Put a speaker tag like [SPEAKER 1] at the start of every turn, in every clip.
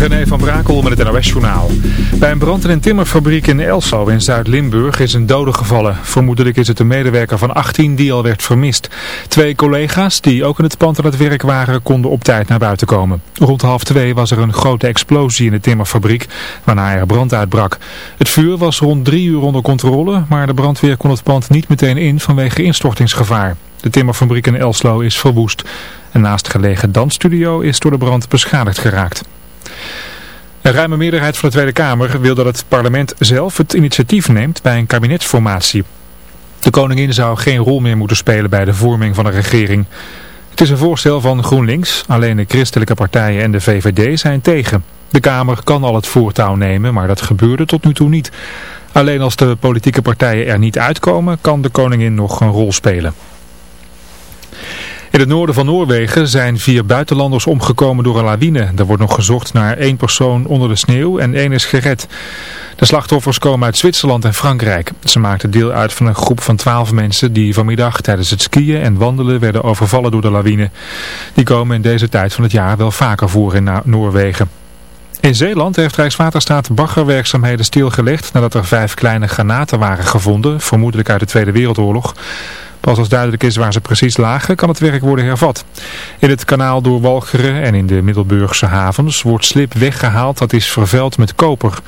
[SPEAKER 1] René van Brakel met het NOS-journaal. Bij een brand in een timmerfabriek in Elso in Zuid-Limburg is een dode gevallen. Vermoedelijk is het een medewerker van 18 die al werd vermist. Twee collega's die ook in het pand aan het werk waren konden op tijd naar buiten komen. Rond half twee was er een grote explosie in de timmerfabriek waarna er brand uitbrak. Het vuur was rond drie uur onder controle, maar de brandweer kon het pand niet meteen in vanwege instortingsgevaar. De timmerfabriek in Elslo is verwoest. Een naastgelegen dansstudio is door de brand beschadigd geraakt. Een ruime meerderheid van de Tweede Kamer wil dat het parlement zelf het initiatief neemt bij een kabinetsformatie. De koningin zou geen rol meer moeten spelen bij de vorming van een regering. Het is een voorstel van GroenLinks, alleen de christelijke partijen en de VVD zijn tegen. De Kamer kan al het voortouw nemen, maar dat gebeurde tot nu toe niet. Alleen als de politieke partijen er niet uitkomen, kan de koningin nog een rol spelen. In het noorden van Noorwegen zijn vier buitenlanders omgekomen door een lawine. Er wordt nog gezocht naar één persoon onder de sneeuw en één is gered. De slachtoffers komen uit Zwitserland en Frankrijk. Ze maakten deel uit van een groep van twaalf mensen die vanmiddag tijdens het skiën en wandelen werden overvallen door de lawine. Die komen in deze tijd van het jaar wel vaker voor in Noorwegen. In Zeeland heeft Rijkswaterstaat baggerwerkzaamheden stilgelegd nadat er vijf kleine granaten waren gevonden, vermoedelijk uit de Tweede Wereldoorlog. Pas als duidelijk is waar ze precies lagen, kan het werk worden hervat. In het kanaal door Walcheren en in de Middelburgse havens wordt slip weggehaald dat is vervuild met koper.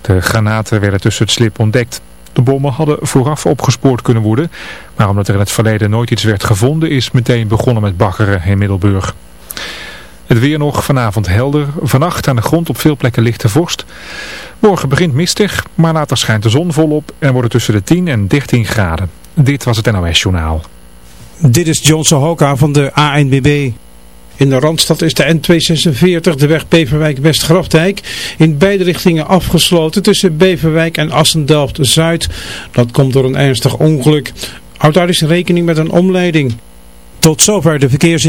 [SPEAKER 1] De granaten werden tussen het slip ontdekt. De bommen hadden vooraf opgespoord kunnen worden, maar omdat er in het verleden nooit iets werd gevonden is meteen begonnen met baggeren in Middelburg. Het weer nog vanavond helder. Vannacht aan de grond op veel plekken lichte vorst. Morgen begint mistig, maar later schijnt de zon volop en wordt het tussen de 10 en 13 graden. Dit was het NOS Journaal.
[SPEAKER 2] Dit is Johnson Hoka van de ANBB. In de Randstad is de N246, de weg Beverwijk-West-Grafdijk, in beide richtingen afgesloten tussen Beverwijk en Assendelft-Zuid. Dat komt door een ernstig ongeluk. Houd daar eens rekening met een omleiding. Tot zover de verkeers...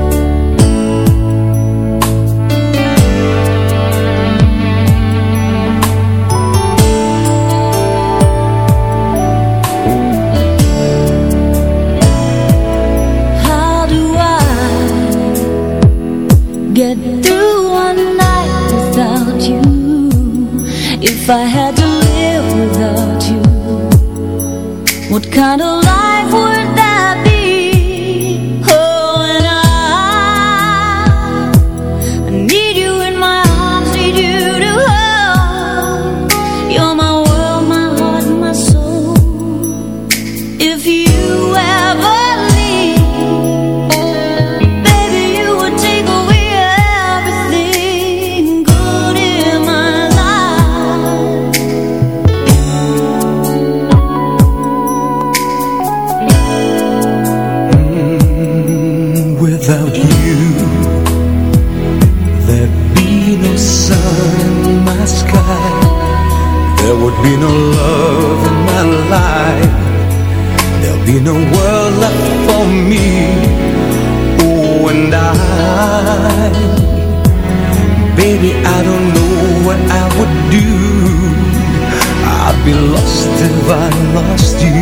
[SPEAKER 3] If I had to live without you What kind of Baby, I don't know what I would do. I'd be lost if I lost you.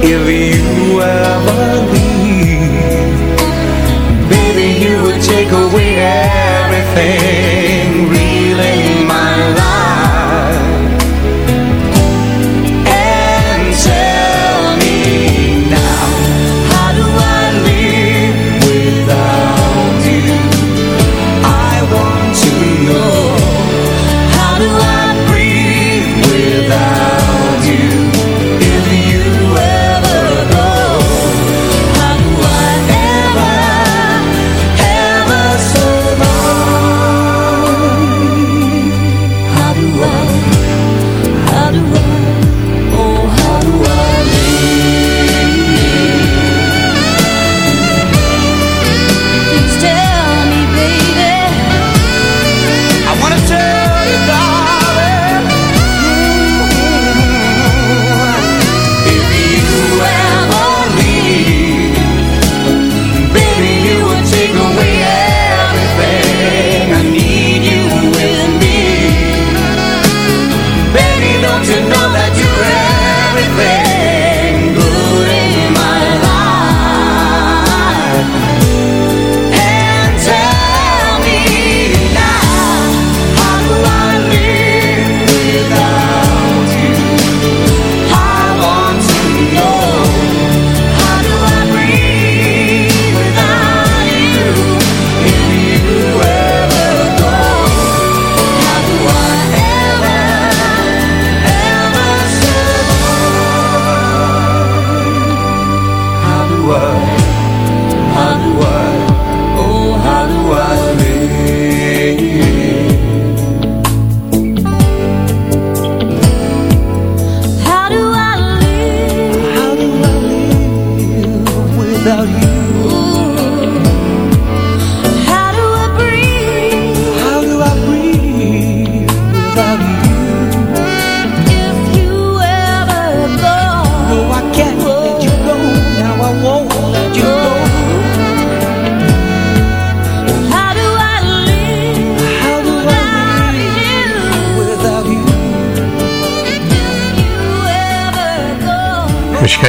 [SPEAKER 3] If you ever leave Baby, you would take away everything.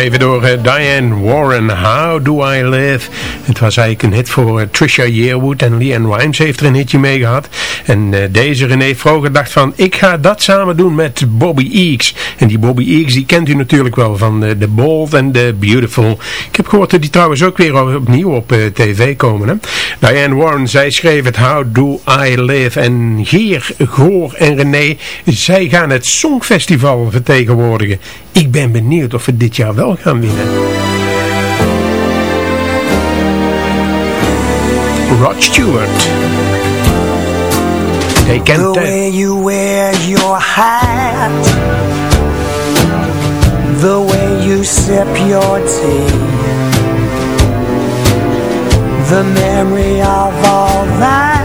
[SPEAKER 4] Geschreven door Diane Warren, How Do I Live? Het was eigenlijk een hit voor uh, Trisha Yearwood en Leanne Rimes heeft er een hitje mee gehad. En uh, deze René Vroger dacht van, ik ga dat samen doen met Bobby Eakes. En die Bobby Eakes, die kent u natuurlijk wel van The Bold and The Beautiful. Ik heb gehoord dat die trouwens ook weer opnieuw op tv komen. Hè? Diane Warren, zij schreef het How Do I Live? En Geer, Goor en René, zij gaan het Songfestival vertegenwoordigen. Ik ben benieuwd of we dit jaar wel gaan winnen. Rod Stewart. They can
[SPEAKER 5] The way you wear your hat The way you sip your tea. The memory of all that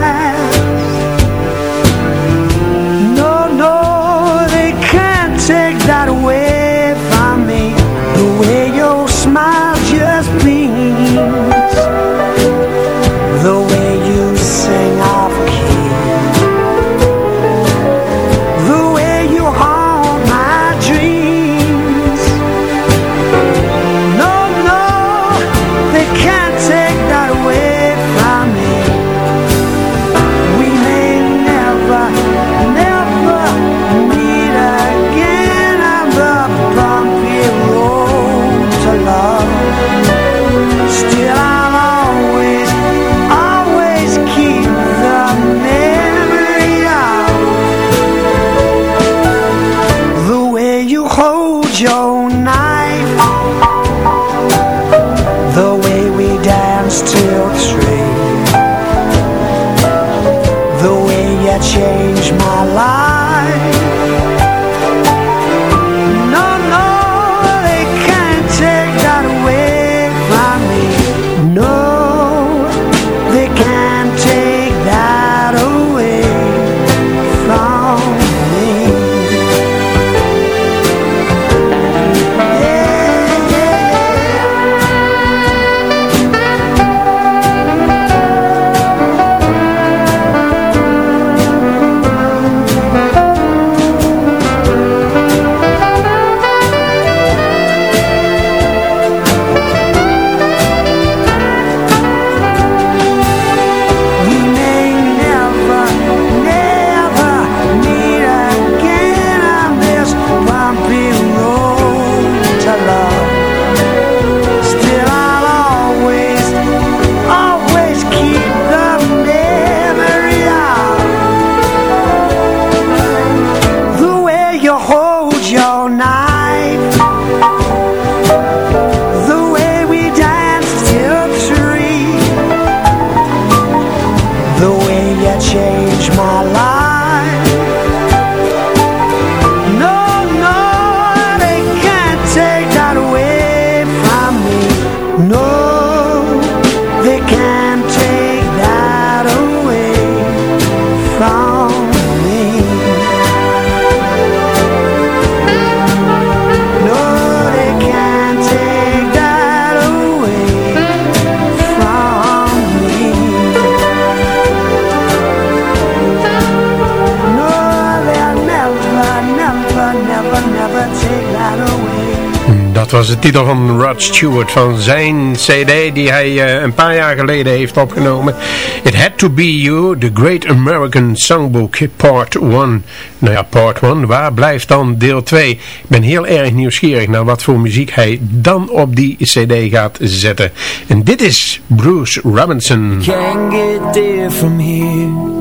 [SPEAKER 4] was de titel van Rod Stewart van zijn cd die hij uh, een paar jaar geleden heeft opgenomen. It Had To Be You, The Great American Songbook, Part 1. Nou ja, Part 1, waar blijft dan deel 2? Ik ben heel erg nieuwsgierig naar wat voor muziek hij dan op die cd gaat zetten. En dit is Bruce Robinson.
[SPEAKER 6] Can't get there from here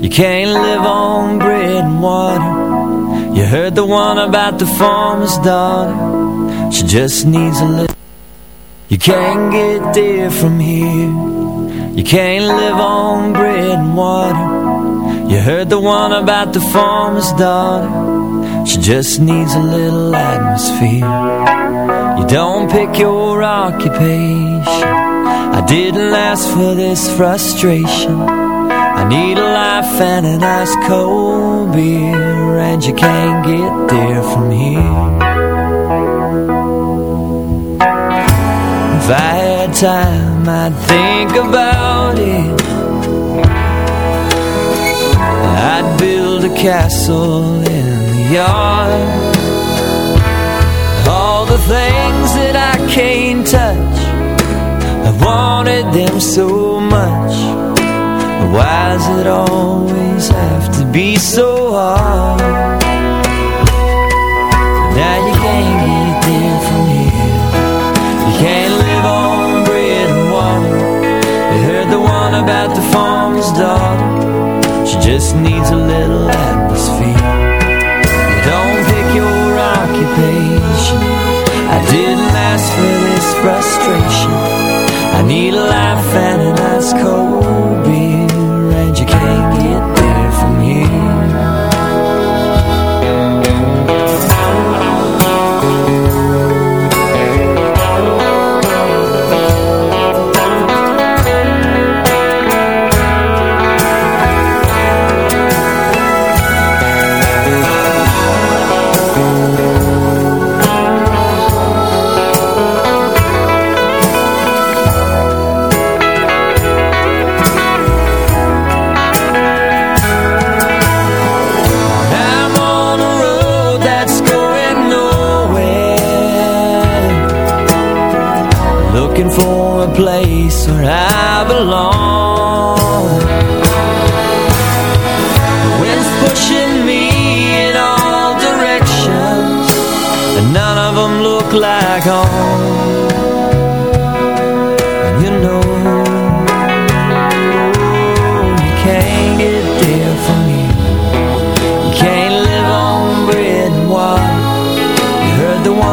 [SPEAKER 6] You can't live on bread and water You heard the one about the farmer's daughter She just needs a little. You can't get there from here. You can't live on bread and water. You heard the one about the farmer's daughter. She just needs a little atmosphere. You don't pick your occupation. I didn't ask for this frustration. I need a life and an ice cold beer And you can't get there from here time I'd think about it. I'd build a castle in the yard. All the things that I can't touch I wanted them so much. Why does it always have to be so hard? Just needs a little atmosphere. You don't pick your occupation. I didn't ask for this frustration. I need a laugh and an ice cold beer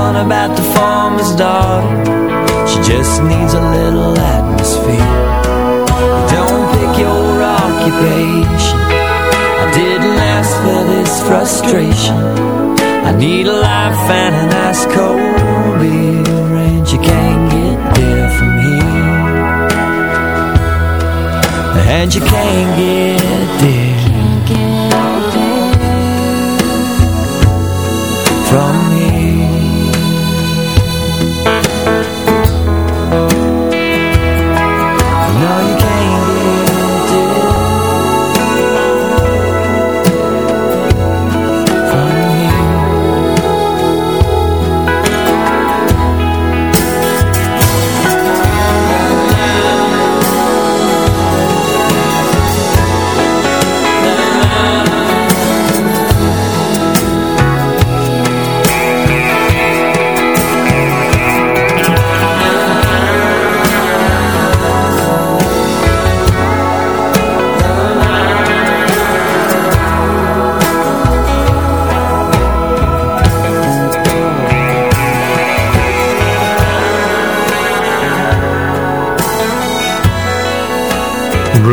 [SPEAKER 6] one about the farmer's daughter. She just needs a little atmosphere. Don't pick your occupation. I didn't ask for this frustration. I need a life and an ice cold beer And you can't get there from here. And you can't get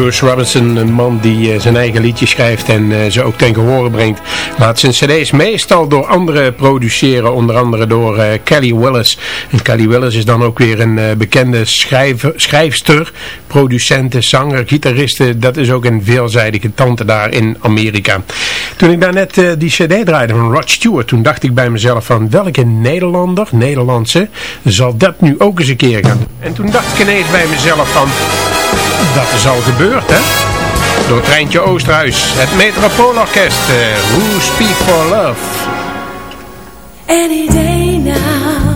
[SPEAKER 4] Bruce Robinson, een man die eh, zijn eigen liedjes schrijft en eh, ze ook ten gehore brengt, laat zijn cd's meestal door anderen produceren, onder andere door eh, Kelly Willis. En Kelly Willis is dan ook weer een bekende schrijver, schrijfster, producente, zanger, gitariste. Dat is ook een veelzijdige tante daar in Amerika. Toen ik daar net die cd draaide van Rod Stewart, toen dacht ik bij mezelf van welke Nederlander, Nederlandse, zal dat nu ook eens een keer gaan. En toen dacht ik ineens bij mezelf van... Dat is al gebeurd, hè? Door Treintje Oosterhuis, het Metropoolorkest, uh, Who Speak for Love.
[SPEAKER 7] Any day now,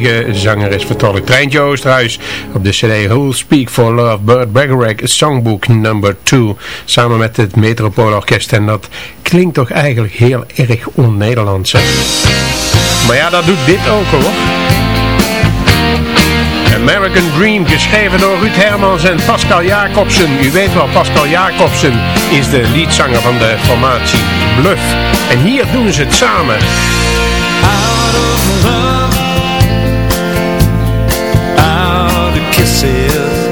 [SPEAKER 4] prachtige zangeres vertolkt. Treintje Oosterhuis op de cd Who'll Speak for Love, Burt Bacharach, Songbook number 2. Samen met het Metropoolorkest. En dat klinkt toch eigenlijk heel erg on-Nederlands. Maar ja, dat doet dit ook hoor. American Dream, geschreven door Ruud Hermans en Pascal Jacobsen. U weet wel, Pascal Jacobsen is de leadzanger van de formatie Bluff. En hier doen ze het samen.
[SPEAKER 6] Kisses,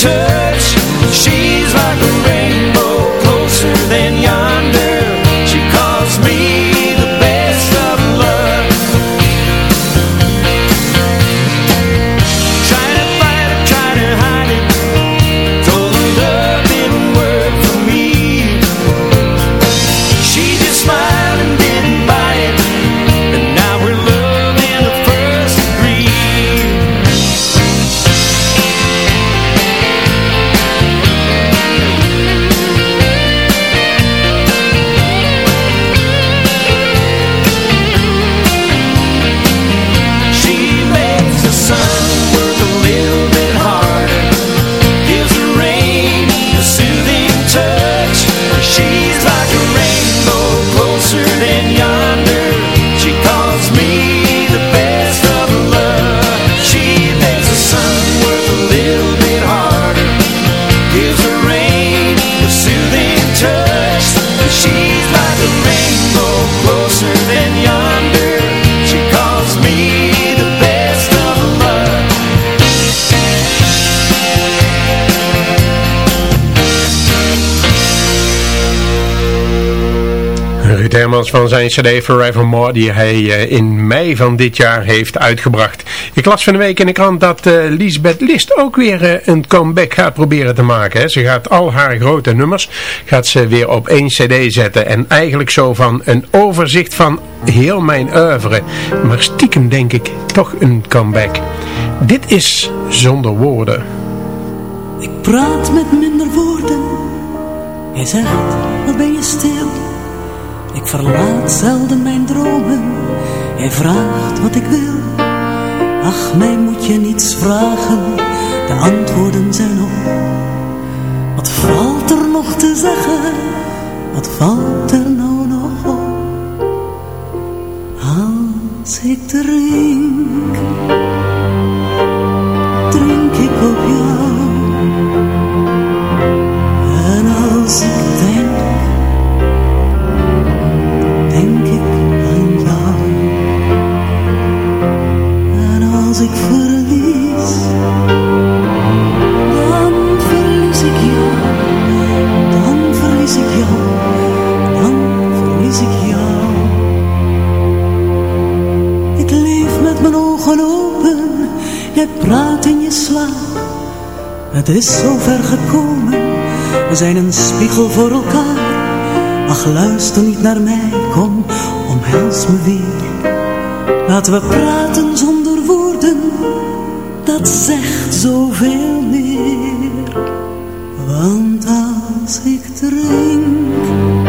[SPEAKER 4] 저 Van zijn cd Forevermore die hij eh, in mei van dit jaar heeft uitgebracht. Ik las van de week in de krant dat eh, Lisbeth List ook weer eh, een comeback gaat proberen te maken. Hè. Ze gaat al haar grote nummers gaat ze weer op één cd zetten en eigenlijk zo van een overzicht van heel mijn oeuvre. Maar stiekem denk ik toch een comeback. Dit is zonder woorden.
[SPEAKER 8] Ik praat met minder woorden. Hij zegt, wat ben je stil? Ik verlaat zelden mijn dromen. Hij vraagt wat ik wil. Ach, mij moet je niets vragen. De antwoorden zijn op. Wat valt er nog te zeggen? Wat valt er nou nog op? Als ik drink, drink ik op jou. Jij praat in je slaap. Het is zo ver gekomen, we zijn een spiegel voor elkaar. Ach, luister niet naar mij, kom, omhels me weer. Laten we praten zonder woorden, dat zegt zoveel meer. Want als ik drink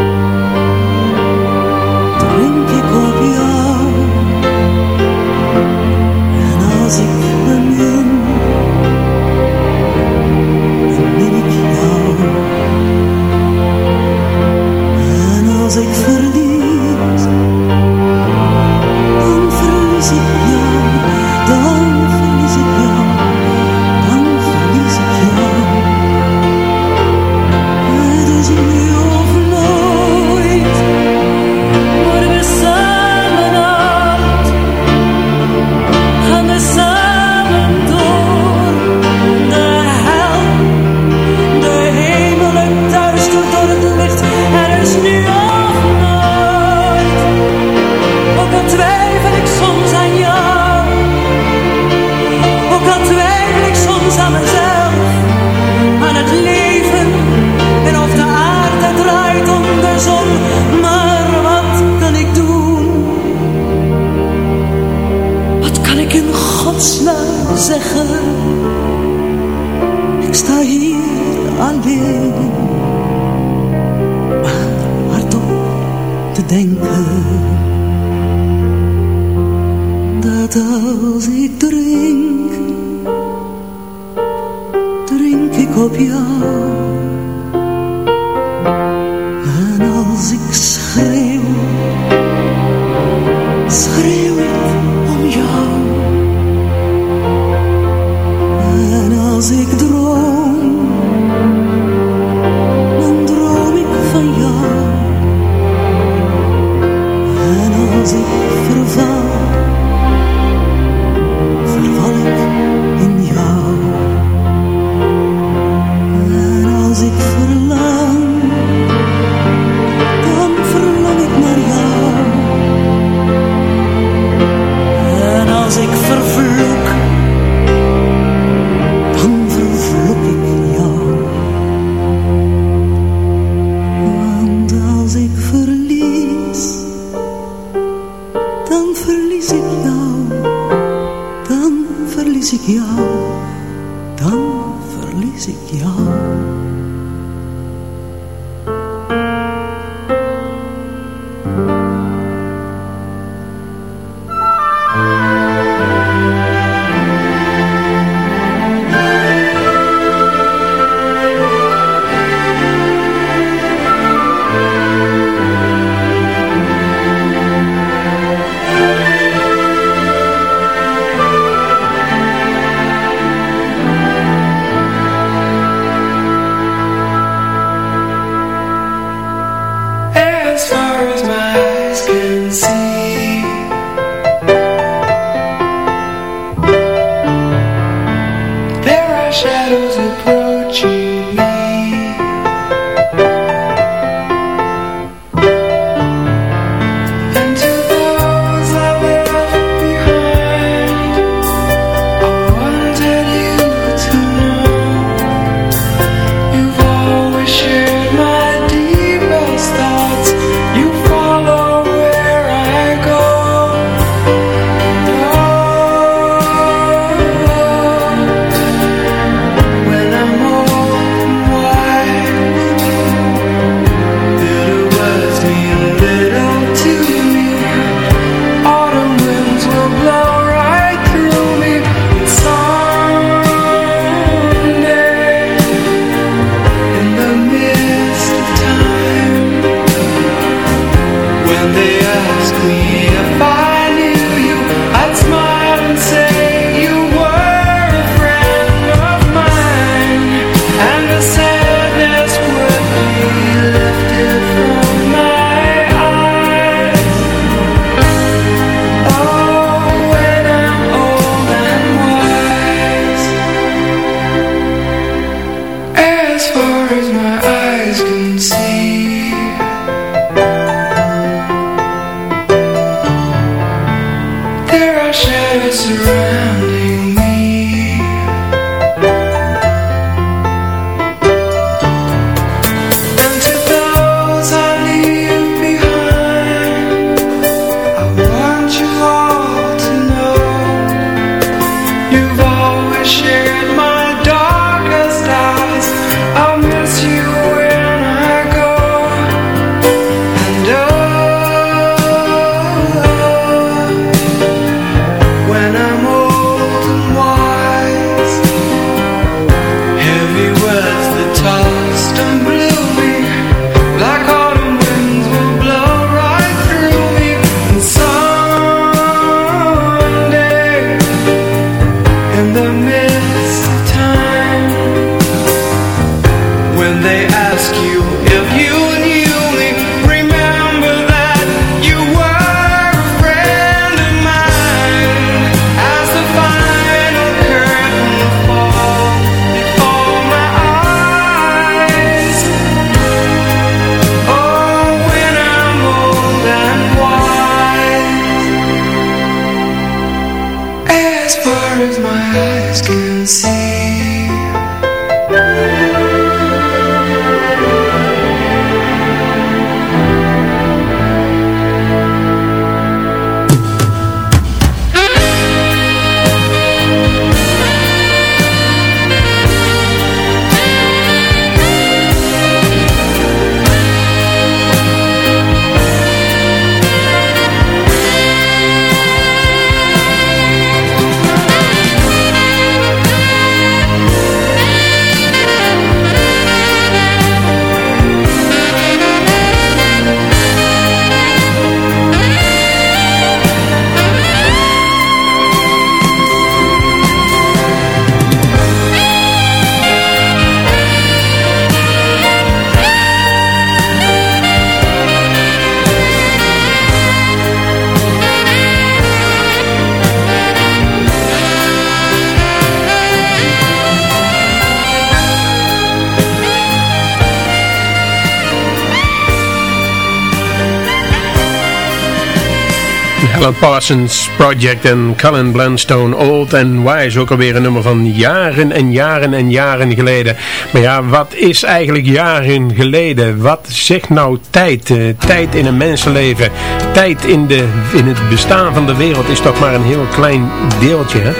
[SPEAKER 4] Alan Parsons Project en Cullen Blandstone Old and Wise. Ook alweer een nummer van jaren en jaren en jaren geleden. Maar ja, wat is eigenlijk jaren geleden? Wat zegt nou tijd? Uh, tijd in een mensenleven. Tijd in, de, in het bestaan van de wereld is toch maar een heel klein deeltje. Hè?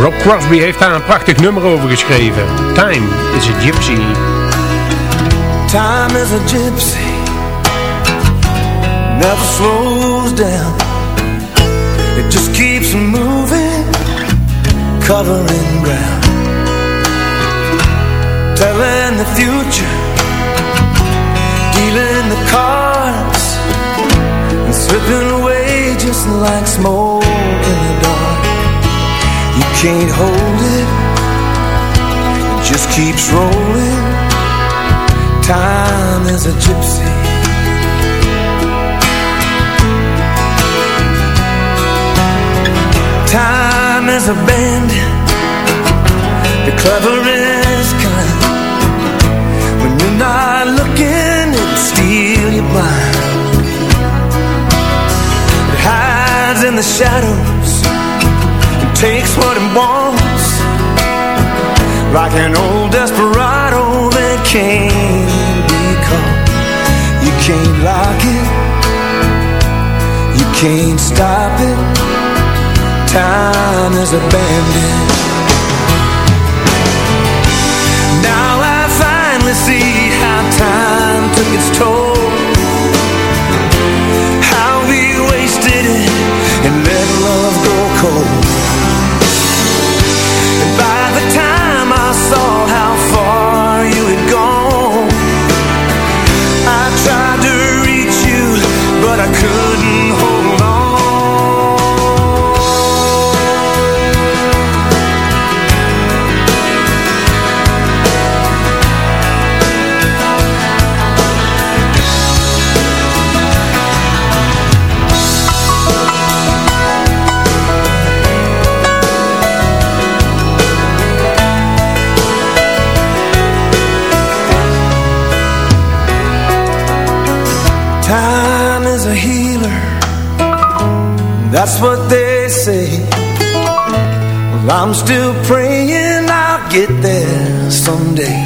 [SPEAKER 4] Rob Crosby heeft daar een prachtig nummer over geschreven. Time is a gypsy.
[SPEAKER 3] Time is a gypsy. never slows down It just keeps moving Covering ground. Telling the future Dealing the cards And slipping away just like smoke in the dark. You can't hold it It just keeps rolling. Time is a gypsy is a band. The cleverest kind. When you're not looking It'll steal your blind It hides in the shadows And takes what it wants. Like an old desperado That can't be caught. You can't lock it. You can't stop it time is abandoned. Now I finally see how time took its toll. How we wasted it and let love go cold. And by the time I saw how far you had gone I tried to reach you but I couldn't That's what they say. Well, I'm still praying I'll get there someday.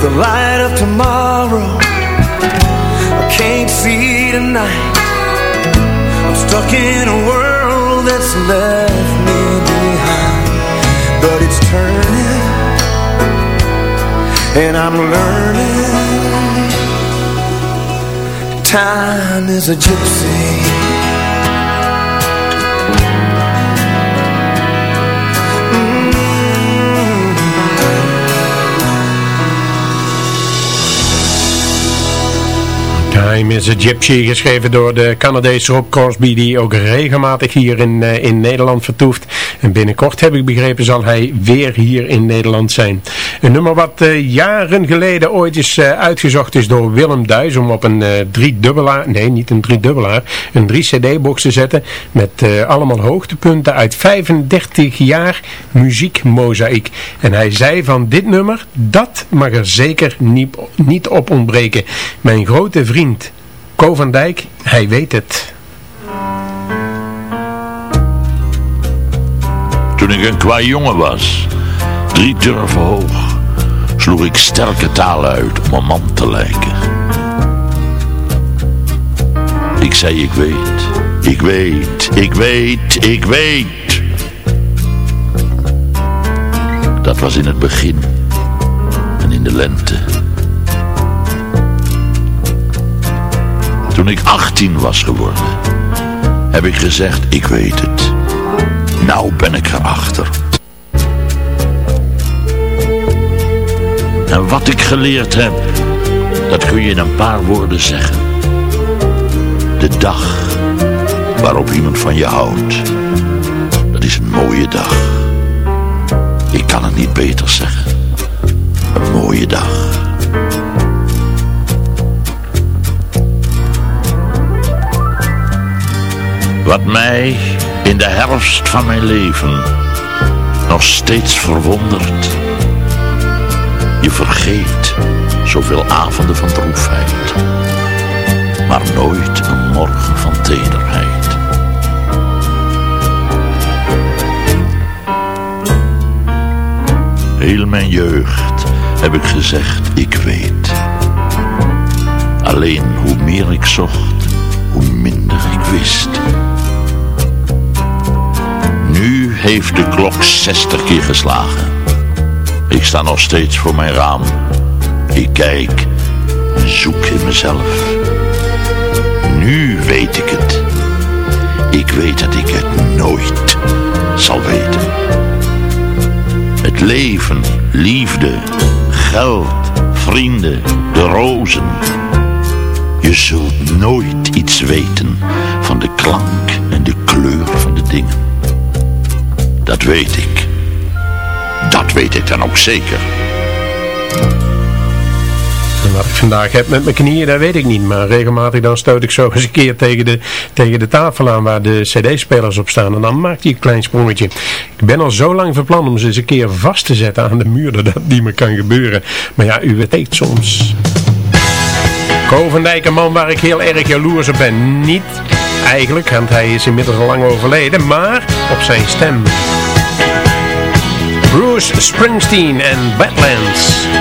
[SPEAKER 3] The light of tomorrow I can't see tonight. I'm stuck in a world that's left me behind. But it's turning And I'm learning Time is a gypsy
[SPEAKER 4] Time is a Gypsy, geschreven door de Canadese Rob Crosby, die ook regelmatig hier in, uh, in Nederland vertoeft. En binnenkort, heb ik begrepen, zal hij weer hier in Nederland zijn. Een nummer wat uh, jaren geleden ooit is uh, uitgezocht is door Willem Duis, om op een driedubbelaar, nee niet een driedubbelaar, een drie cd-box te zetten, met allemaal hoogtepunten uit 35 jaar muziekmozaïek. En hij zei van dit nummer, dat mag er zeker niet, niet op ontbreken. Mijn grote vriend Co van Dijk, hij weet het.
[SPEAKER 9] Toen ik een kwa jongen was, drie turven hoog, sloeg ik sterke taal uit om een man te lijken. Ik zei ik weet, ik weet, ik weet, ik weet. Dat was in het begin en in de lente. Toen ik 18 was geworden, heb ik gezegd ik weet het. Nou ben ik erachter. En wat ik geleerd heb, dat kun je in een paar woorden zeggen. De dag waarop iemand van je houdt, dat is een mooie dag. Ik kan het niet beter zeggen. Een mooie dag. Wat mij in de herfst van mijn leven nog steeds verwondert. Je vergeet zoveel avonden van droefheid, maar nooit een morgen van tederheid. Heel mijn jeugd heb ik gezegd, ik weet. Alleen hoe meer ik zocht, hoe minder ik wist. Heeft de klok 60 keer geslagen. Ik sta nog steeds voor mijn raam. Ik kijk en zoek in mezelf. Nu weet ik het. Ik weet dat ik het nooit zal weten. Het leven, liefde, geld, vrienden, de rozen. Je zult nooit iets weten van de klank en de kleur van de dingen. Dat weet ik. Dat weet ik dan ook zeker.
[SPEAKER 4] Wat ik vandaag heb met mijn knieën, dat weet ik niet. Maar regelmatig dan stoot ik zo eens een keer tegen de, tegen de tafel aan waar de cd-spelers op staan. En dan maakt hij een klein sprongetje. Ik ben al zo lang van plan om ze eens een keer vast te zetten aan de muur, dat dat niet meer kan gebeuren. Maar ja, u weet soms. Ko van Dijk, een man waar ik heel erg jaloers op ben. Niet eigenlijk, want hij is inmiddels al lang overleden, maar op zijn stem. Bruce Springsteen en Badlands.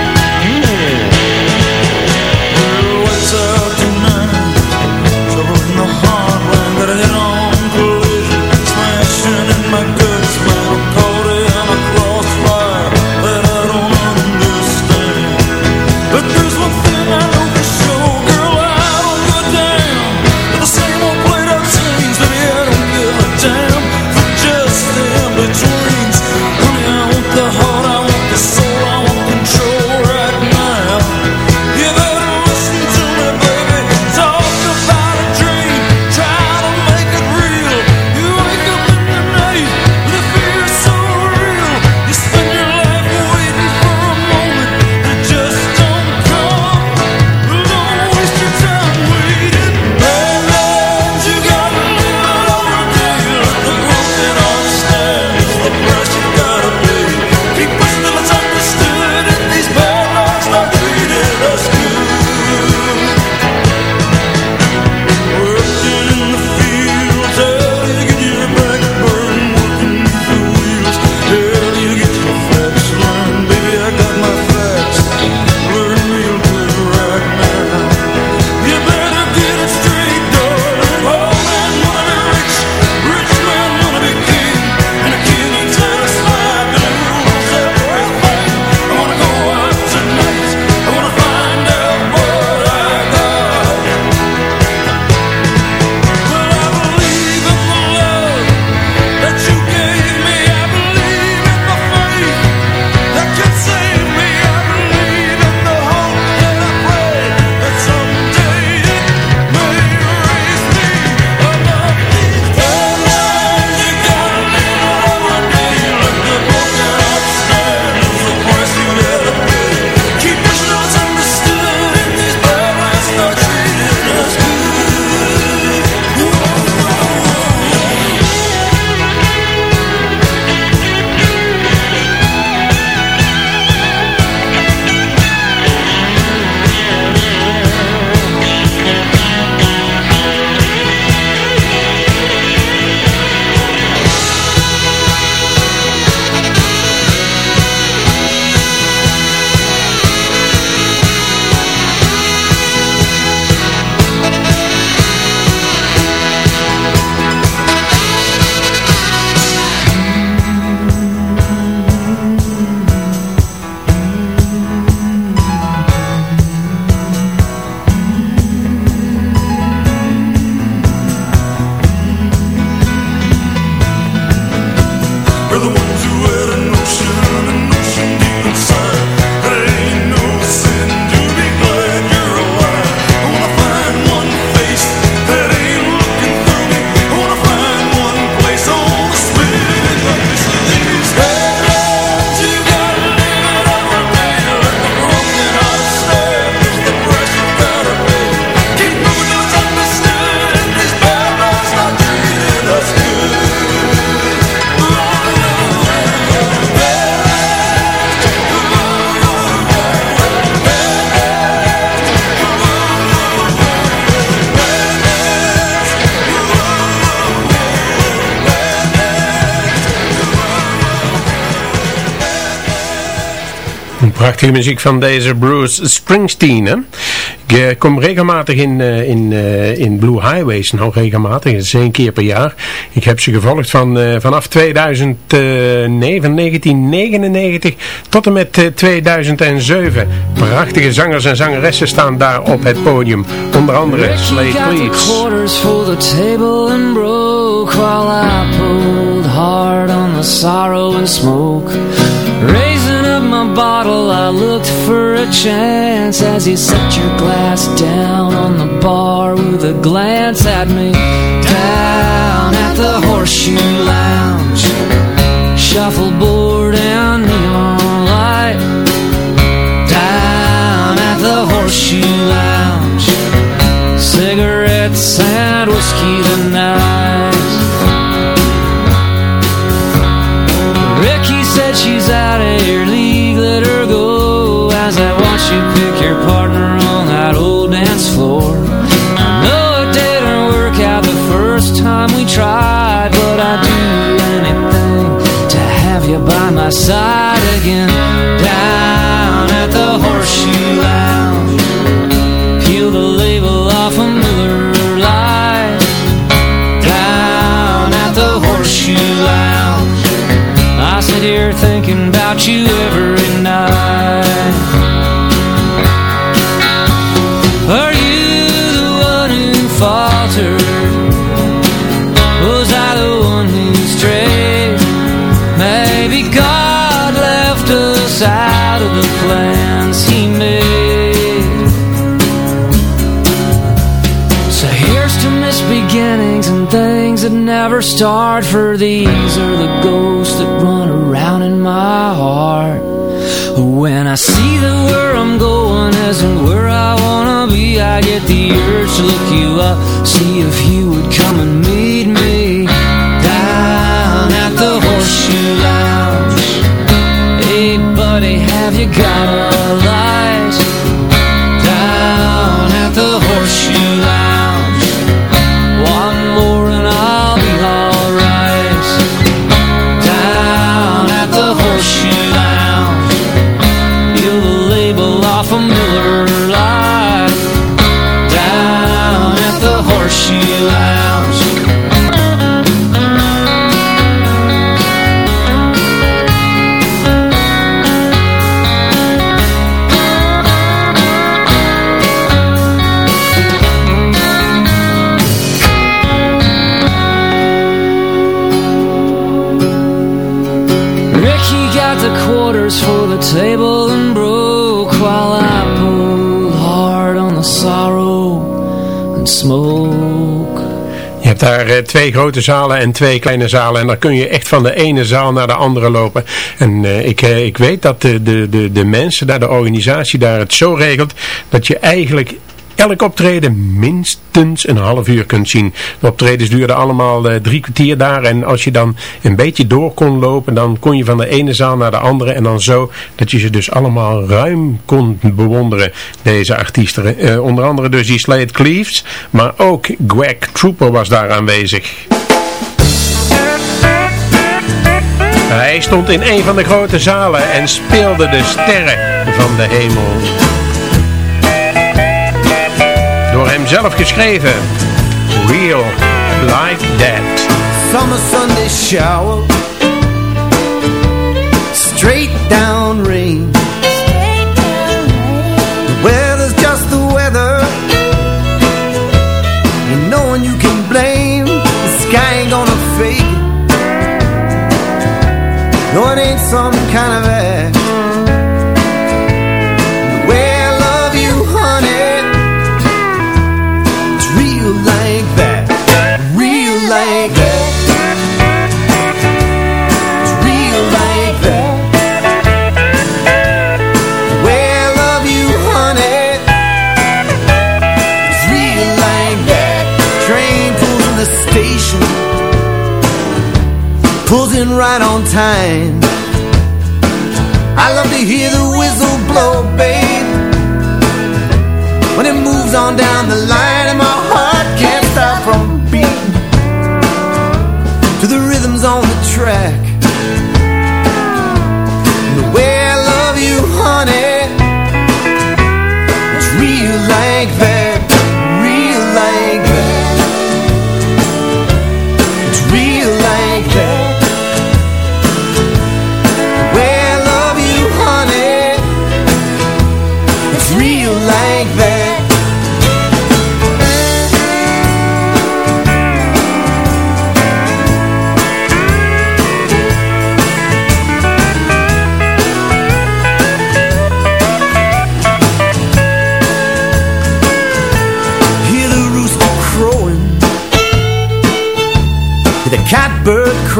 [SPEAKER 6] Prachtige muziek van deze Bruce Springsteen. Hè? Ik eh, kom regelmatig in, uh, in, uh, in Blue Highways, nou regelmatig, dat is één keer per jaar. Ik heb ze gevolgd van, vanaf 2009, 1999 tot en met 2007. Prachtige zangers en zangeressen staan daar op het podium. Onder andere Slade Please. My bottle I looked for a chance As you set your glass down on the bar With a glance at me. Down at the Horseshoe Lounge Shuffleboard and neon light. Down at the Horseshoe Lounge Cigarettes and whiskey the your partner on that old dance floor. I know it didn't work out the first time we tried, but I'd do anything to have you by my side again. Down at the Horseshoe Lounge, peel the label off a Miller Lite. Down at the Horseshoe Lounge, I sit here thinking about you plans he made. So here's to misbeginnings and things that never start. For these are the ghosts that run around in my heart. When I see that where I'm going isn't where I wanna be I get the urge to look you up See if you would come and meet gotta twee grote zalen en twee kleine zalen en dan kun je echt van de ene zaal naar de andere lopen. En uh, ik, uh, ik weet dat de, de, de, de mensen daar, de organisatie daar het zo regelt dat je eigenlijk elk optreden minstens een half uur kunt zien. De optredens duurden allemaal uh, drie kwartier daar en als je dan een beetje door kon lopen, dan kon je van de ene zaal naar de andere en dan zo dat je ze dus allemaal ruim kon bewonderen, deze artiesten. Uh, onder andere dus die Slade Cleaves, maar ook Greg Trooper was daar aanwezig. Hij stond in een van de grote zalen en speelde de sterren van de hemel. Zelf geschreven. Real Like That. Summer Sunday shower Straight down rain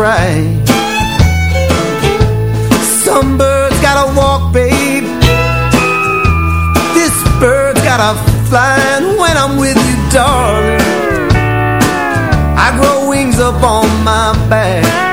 [SPEAKER 3] cry Some birds gotta walk, babe. This bird's gotta fly And when I'm with you, darling. I grow wings up on my back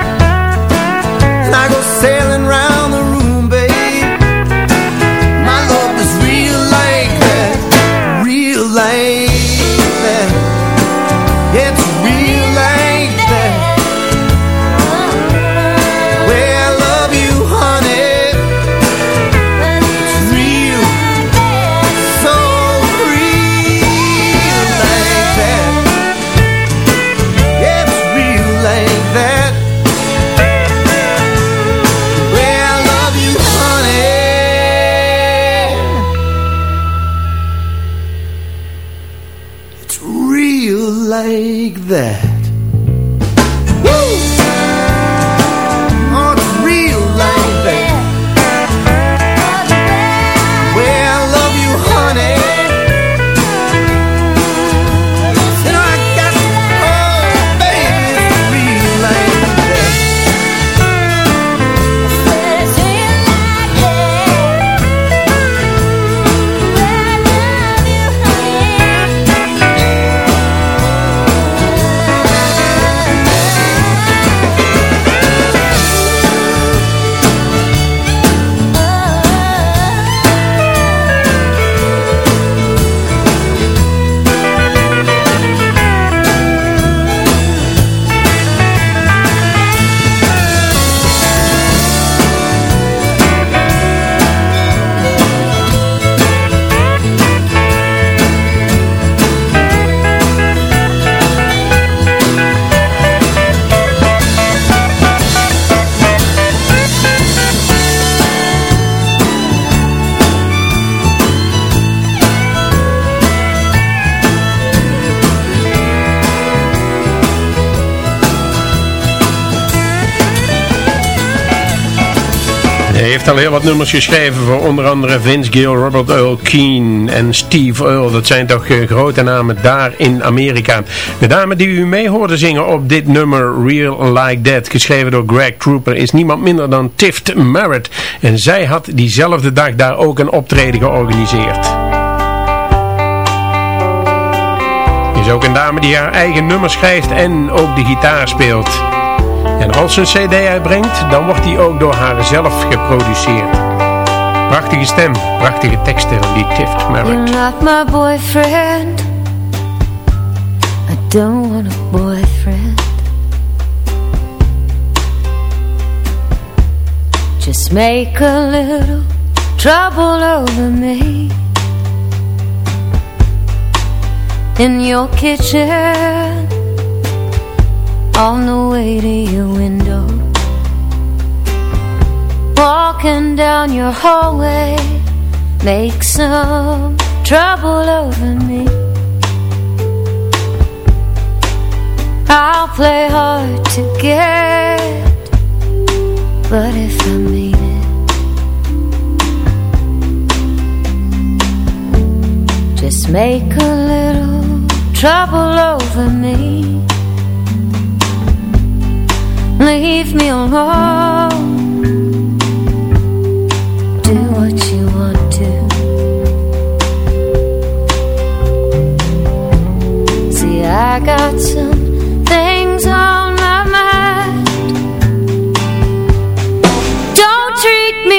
[SPEAKER 4] Hij heeft al heel wat nummers geschreven voor onder andere Vince Gill, Robert Earl Keen en Steve Earle. Dat zijn toch eh, grote namen daar in Amerika. De dame die u mee hoorde zingen op dit nummer Real Like That, geschreven door Greg Trooper, is niemand minder dan Tift Merritt. En zij had diezelfde dag daar ook een optreden georganiseerd. Is ook een dame die haar eigen nummer schrijft en ook de gitaar speelt. En als ze een cd uitbrengt, dan wordt die ook door haar zelf geproduceerd. Prachtige stem, prachtige teksten van die Tift Merritt.
[SPEAKER 10] You're not my boyfriend I don't want a boyfriend Just make a little trouble over me In your kitchen On the way to your window. Walking down your hallway Make some trouble over me. I'll play hard to get But if I mean it Just make a little trouble over me leave me alone. Do what you want to. See, I got some things on my mind. Don't treat me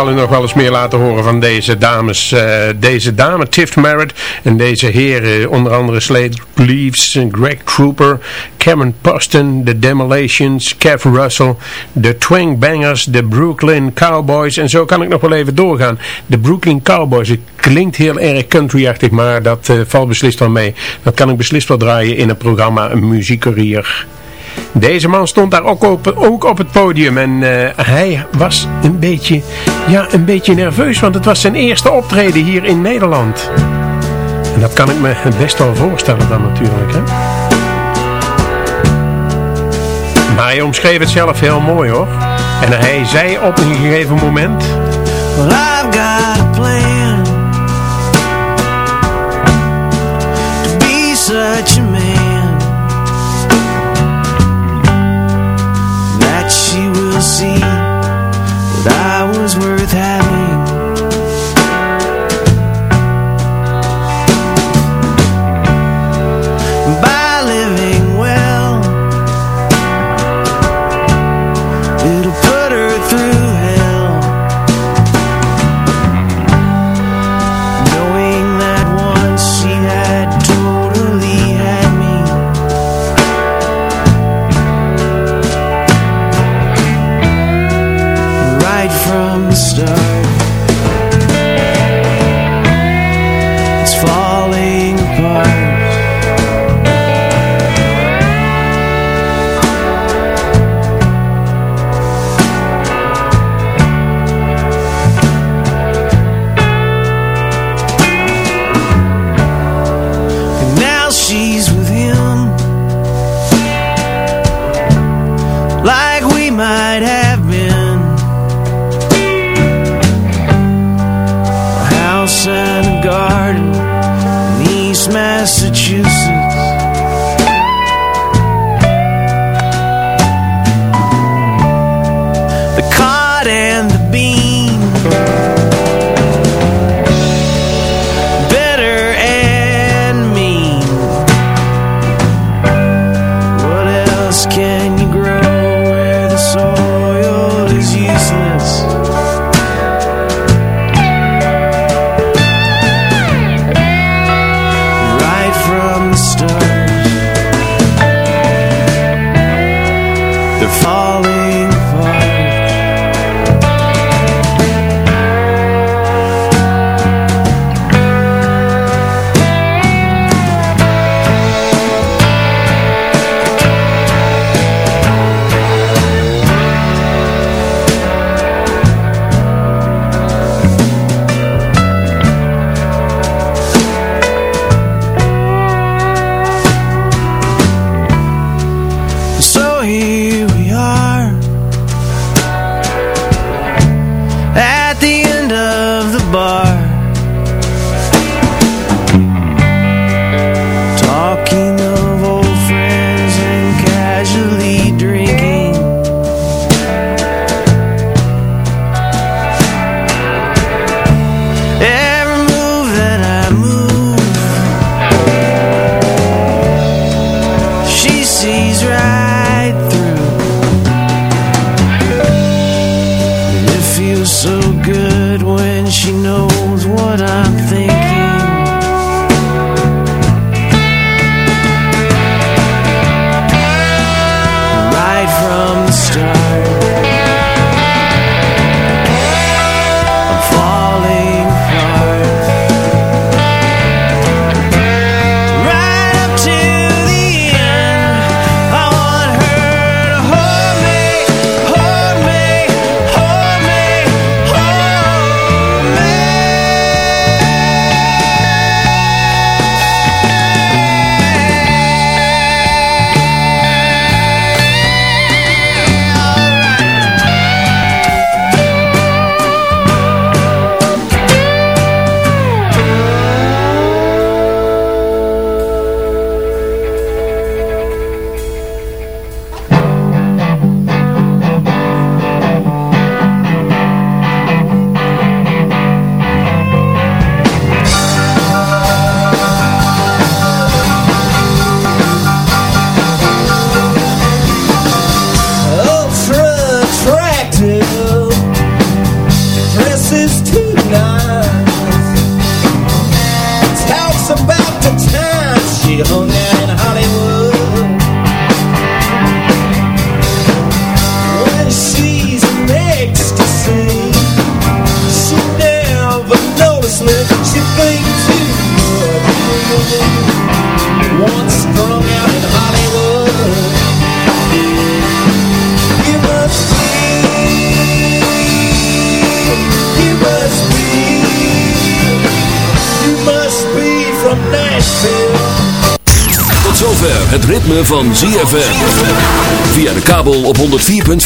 [SPEAKER 4] zal u nog wel eens meer laten horen van deze dames. eh, deze dame, Tiff Merritt. En deze heren, onder andere Slade Leaves, Greg Trooper, Cameron Poston, The Demolitions, Kev Russell, The Twang Bangers, The Brooklyn Cowboys. En zo kan ik nog wel even doorgaan. De Brooklyn Cowboys, het klinkt heel erg country-achtig, maar dat eh, valt beslist wel mee. Dat kan ik beslist wel draaien in het programma Muziekcarrière. Deze man stond daar ook op, ook op het podium en eh, hij was een beetje, ja, een beetje nerveus, want het was zijn eerste optreden hier in Nederland. En dat kan ik me best wel voorstellen dan natuurlijk, hè. Maar hij omschreef het zelf heel mooi hoor. En hij zei op een gegeven moment...
[SPEAKER 6] Well, I've got